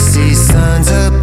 see signs of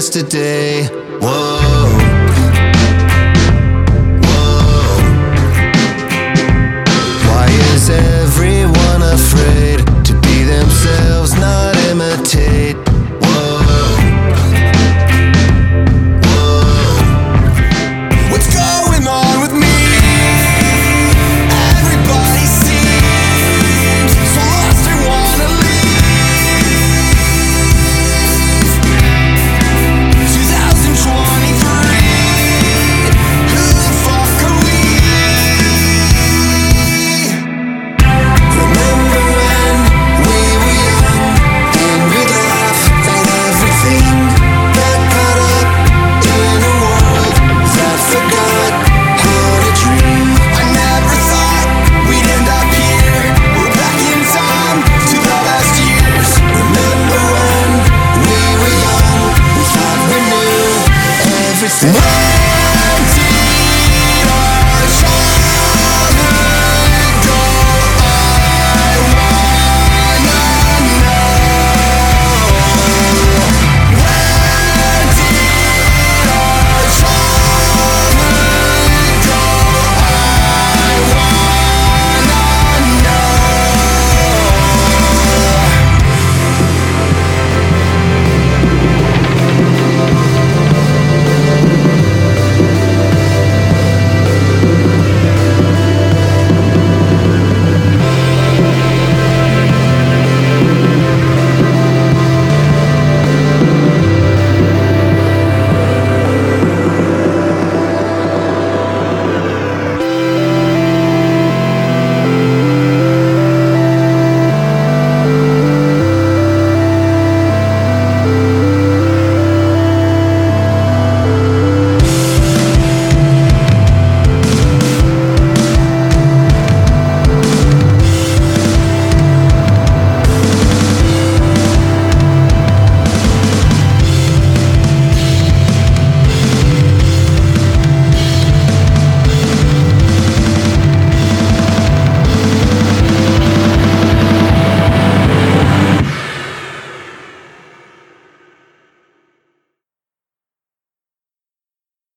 yesterday. Whoa.